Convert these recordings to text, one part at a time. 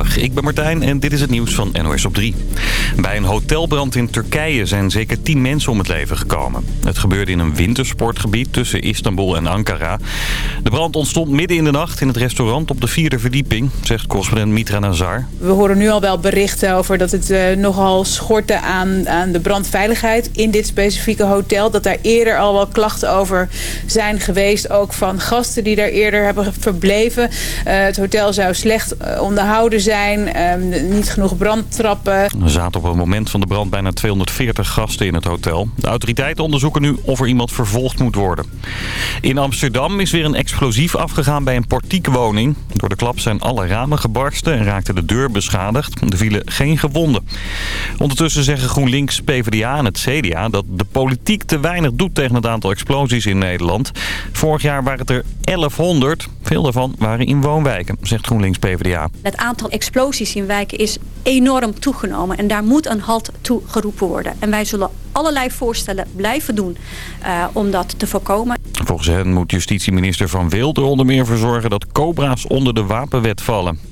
Ik ben Martijn en dit is het nieuws van NOS op 3. Bij een hotelbrand in Turkije zijn zeker 10 mensen om het leven gekomen. Het gebeurde in een wintersportgebied tussen Istanbul en Ankara. De brand ontstond midden in de nacht in het restaurant op de vierde verdieping, zegt correspondent Mitra Nazar. We horen nu al wel berichten over dat het uh, nogal schortte aan, aan de brandveiligheid in dit specifieke hotel. Dat daar eerder al wel klachten over zijn geweest, ook van gasten die daar eerder hebben verbleven. Uh, het hotel zou slecht uh, onderhouden zijn, uh, niet genoeg brandtrappen. Er zaten op het moment van de brand bijna 240 gasten in het hotel. De autoriteiten onderzoeken nu of er iemand vervolgd moet worden. In Amsterdam is weer een explosief afgegaan bij een portiekwoning. Door de klap zijn alle ramen gebarsten en raakte de deur beschadigd. Er vielen geen gewonden. Ondertussen zeggen GroenLinks, PvdA en het CDA dat de politiek te weinig doet tegen het aantal explosies in Nederland. Vorig jaar waren het er 1100. Veel daarvan waren in woonwijken, zegt GroenLinks PvdA. Het aantal explosies in wijken is enorm toegenomen. En daar moet een halt toe geroepen worden. En wij zullen allerlei voorstellen blijven doen uh, om dat te voorkomen. Volgens hen moet justitieminister Van Wil er onder meer voor zorgen dat cobra's onder de wapenwet vallen.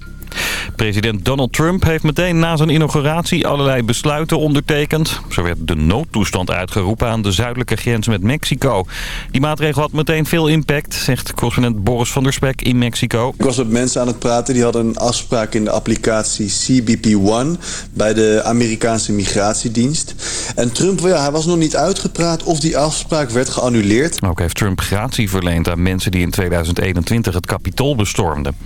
President Donald Trump heeft meteen na zijn inauguratie allerlei besluiten ondertekend. Zo werd de noodtoestand uitgeroepen aan de zuidelijke grens met Mexico. Die maatregel had meteen veel impact, zegt correspondent Boris van der Spek in Mexico. Ik was met mensen aan het praten, die hadden een afspraak in de applicatie CBP-1 bij de Amerikaanse migratiedienst. En Trump, ja, hij was nog niet uitgepraat of die afspraak werd geannuleerd. Ook heeft Trump gratie verleend aan mensen die in 2021 het kapitool bestormden.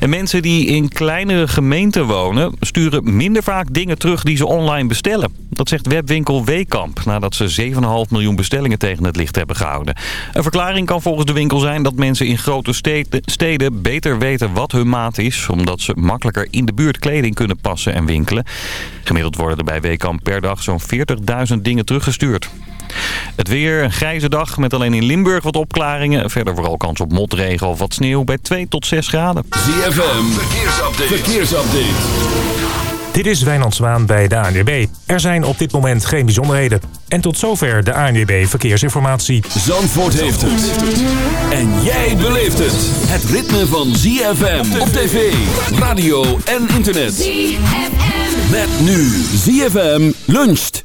En mensen die in kleinere gemeenten wonen... sturen minder vaak dingen terug die ze online bestellen. Dat zegt webwinkel Weekamp... nadat ze 7,5 miljoen bestellingen tegen het licht hebben gehouden. Een verklaring kan volgens de winkel zijn... dat mensen in grote steden beter weten wat hun maat is... omdat ze makkelijker in de buurt kleding kunnen passen en winkelen. Gemiddeld worden er bij Weekamp per dag zo'n 40.000 dingen teruggestuurd. Het weer, een grijze dag met alleen in Limburg wat opklaringen. Verder vooral kans op motregen of wat sneeuw bij 2 tot 6 graden. ZFM, verkeersupdate. verkeersupdate. Dit is Wijnand Zwaan bij de ANWB. Er zijn op dit moment geen bijzonderheden. En tot zover de ANWB Verkeersinformatie. Zandvoort heeft het. En jij beleeft het. Het ritme van ZFM op tv, radio en internet. ZFM. Met nu ZFM luncht.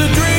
a dream.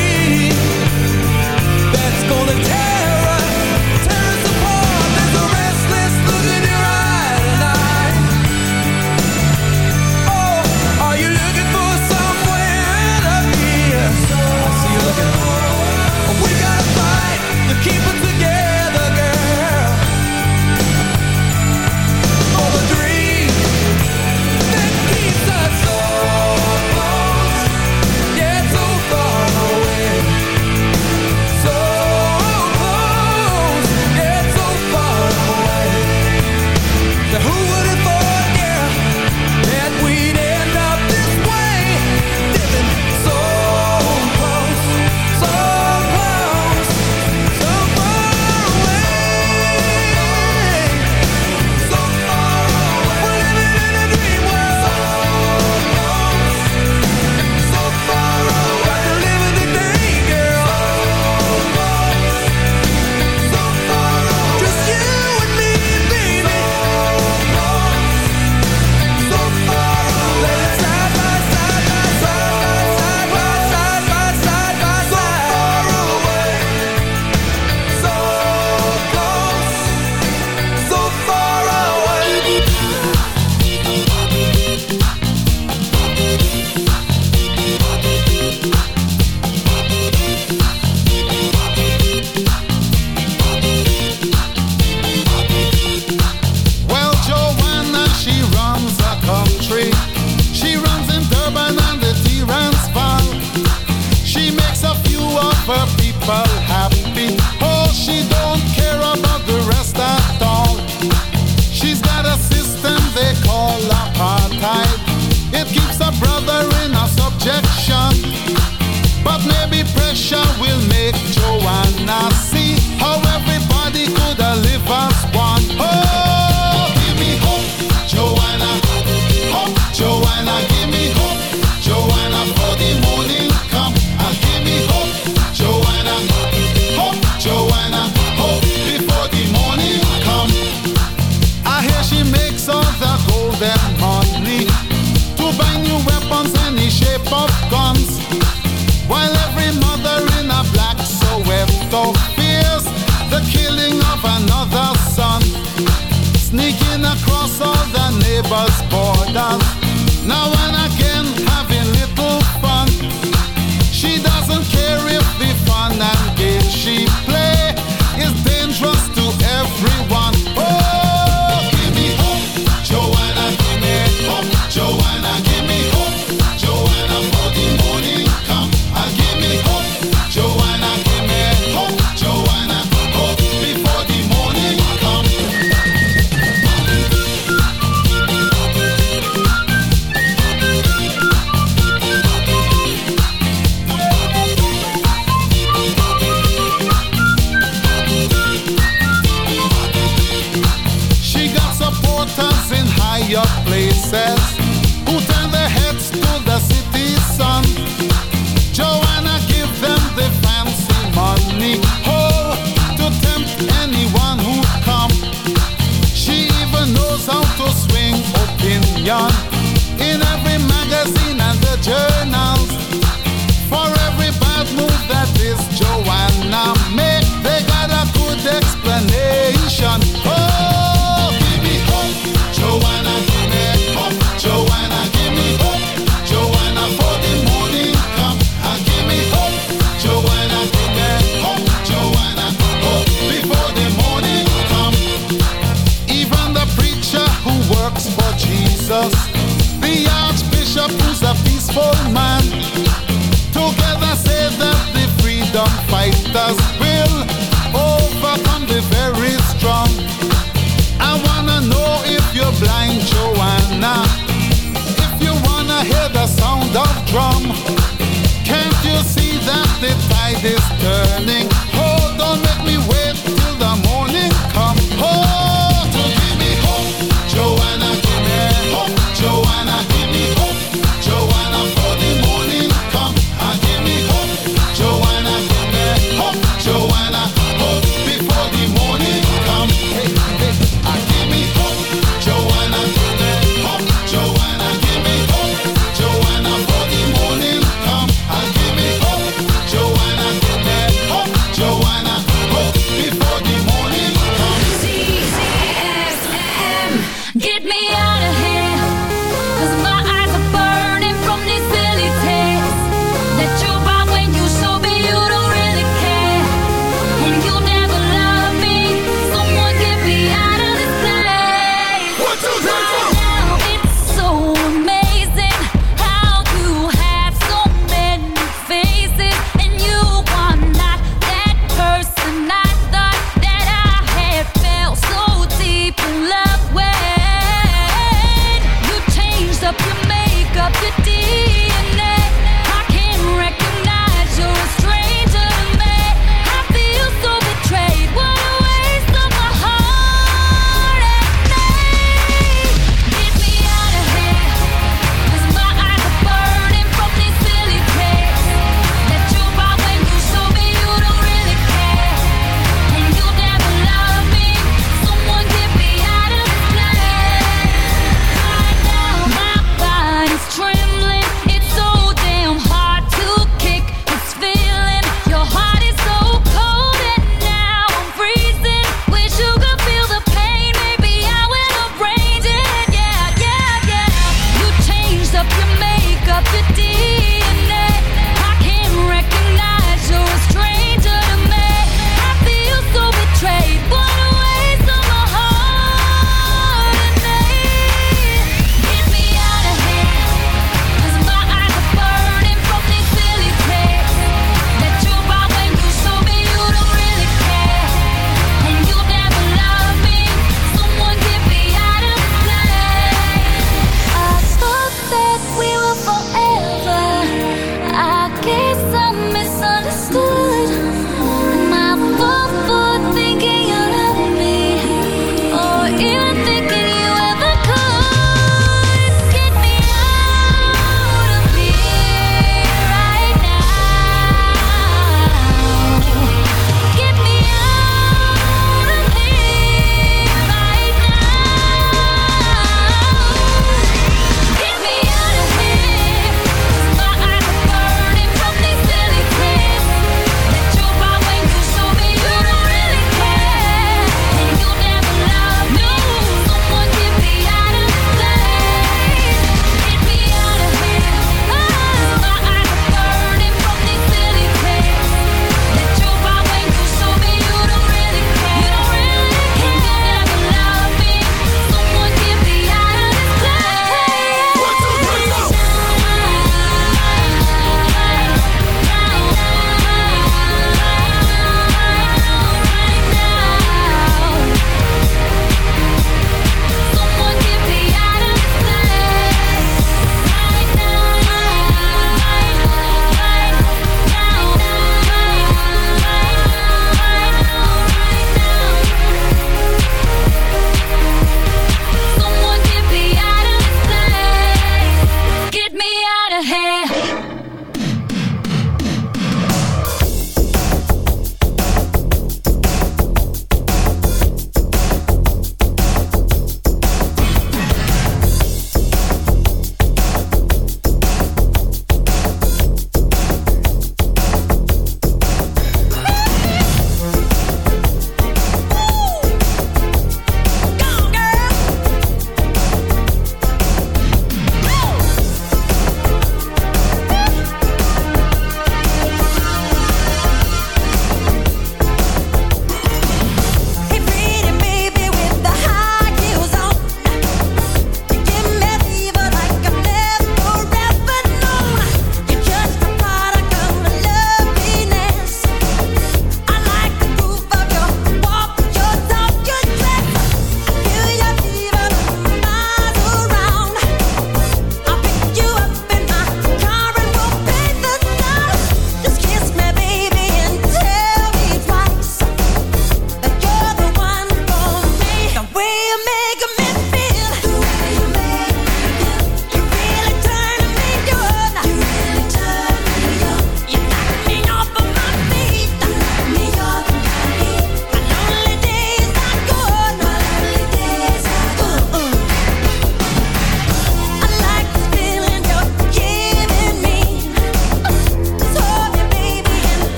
Rejection. But maybe pressure will borders.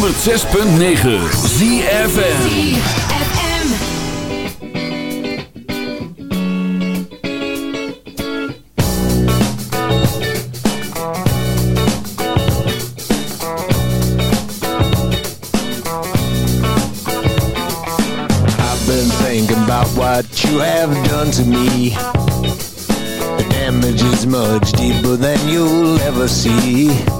106.9 ZFM. I've been thinking about what you have done to me. The damage is much deeper than you'll ever see.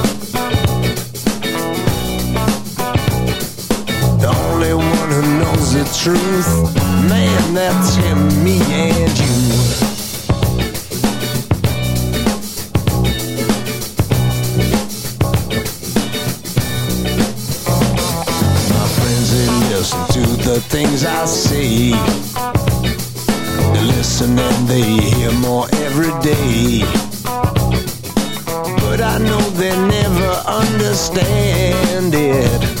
Truth, man, that's him, me and you. My friends, they listen to the things I say. They listen and they hear more every day. But I know they never understand it.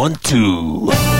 One, two.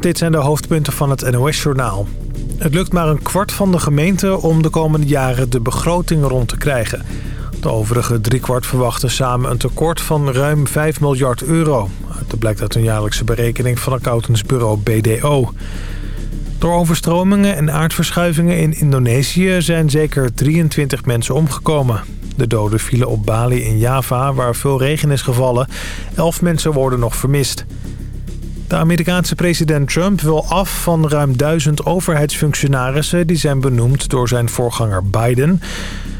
Dit zijn de hoofdpunten van het NOS-journaal. Het lukt maar een kwart van de gemeente om de komende jaren de begroting rond te krijgen. De overige driekwart verwachten samen een tekort van ruim 5 miljard euro. Dat blijkt uit een jaarlijkse berekening van accountantsbureau BDO. Door overstromingen en aardverschuivingen in Indonesië zijn zeker 23 mensen omgekomen. De doden vielen op Bali in Java, waar veel regen is gevallen. Elf mensen worden nog vermist. De Amerikaanse president Trump wil af van ruim duizend overheidsfunctionarissen... die zijn benoemd door zijn voorganger Biden.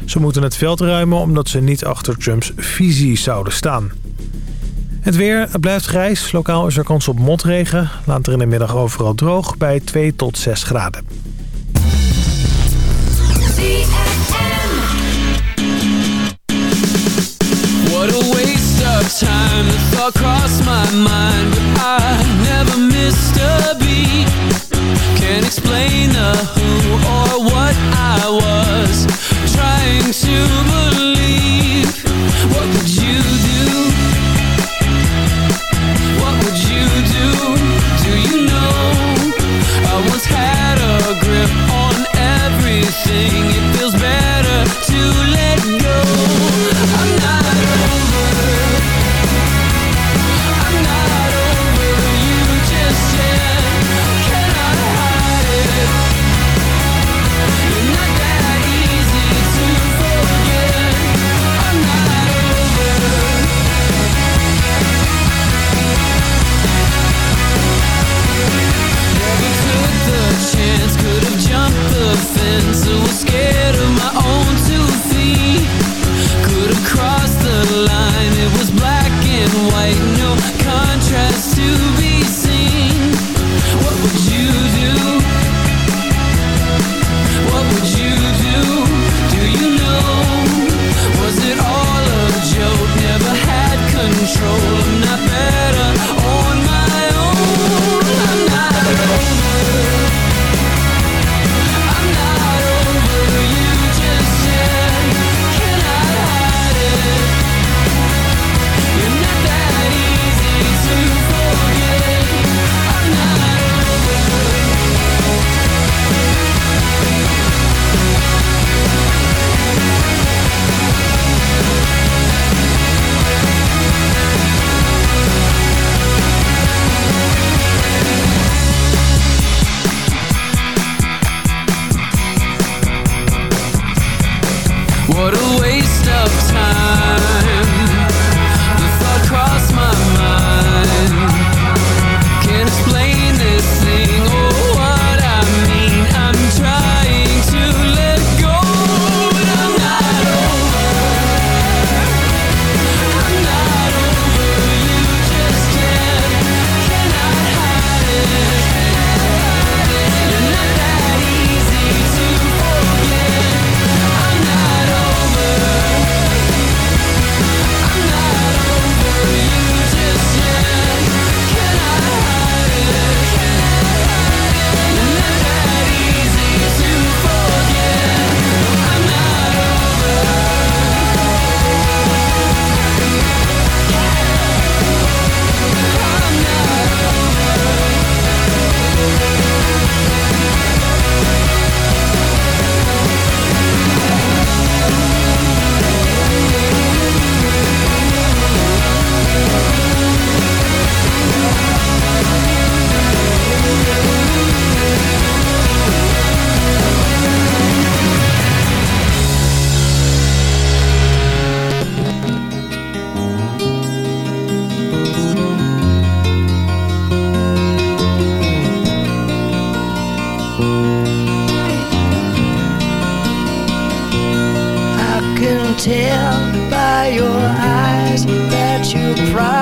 Ze moeten het veld ruimen omdat ze niet achter Trumps visie zouden staan. Het weer het blijft grijs. Lokaal is er kans op motregen. Later in de middag overal droog bij 2 tot 6 graden. Time The thought crossed my mind But I never missed a beat Can't explain the who or what I was Trying to believe What would you do?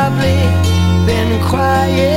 Probably been crying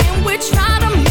We try to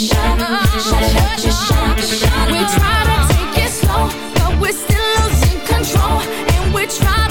We try to take it slow, but we're still losing control. And we try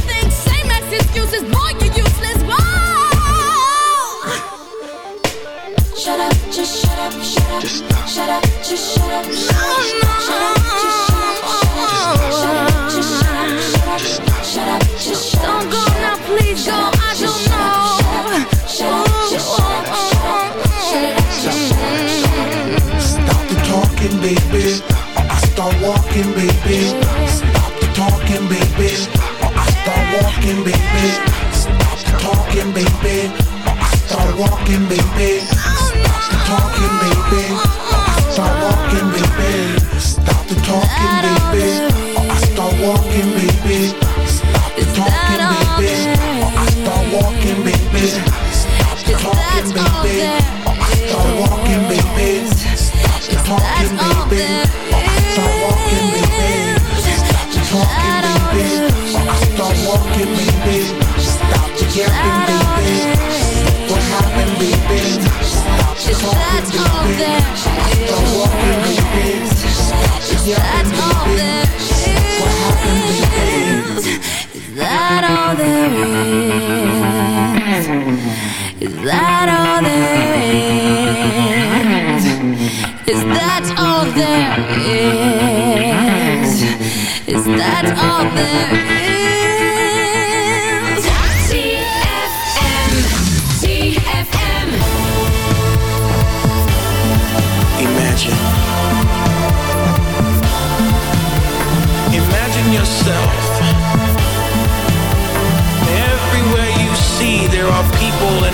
thing, excuses. Boy, you're useless. Whoa! Shut up, just shut up, shut up. Just stop. Shut up, just shut up. No, no. Shut up, just shut up, shut up. Shut up, just shut up, shut up. Shut up, just shut up. Don't go now, please go. I don't know. Shut up, shut up, shut up. Shut up, just shut up. Stop the talking, baby. Or I start walking, baby. Stop the talking, baby. Or I start walking, baby. Walking, baby. Stop talking, baby. Baby. Stop the yapping, baby. What happened, baby? Is that all there is? Is that all there is? Is that all there is? Is that all there is?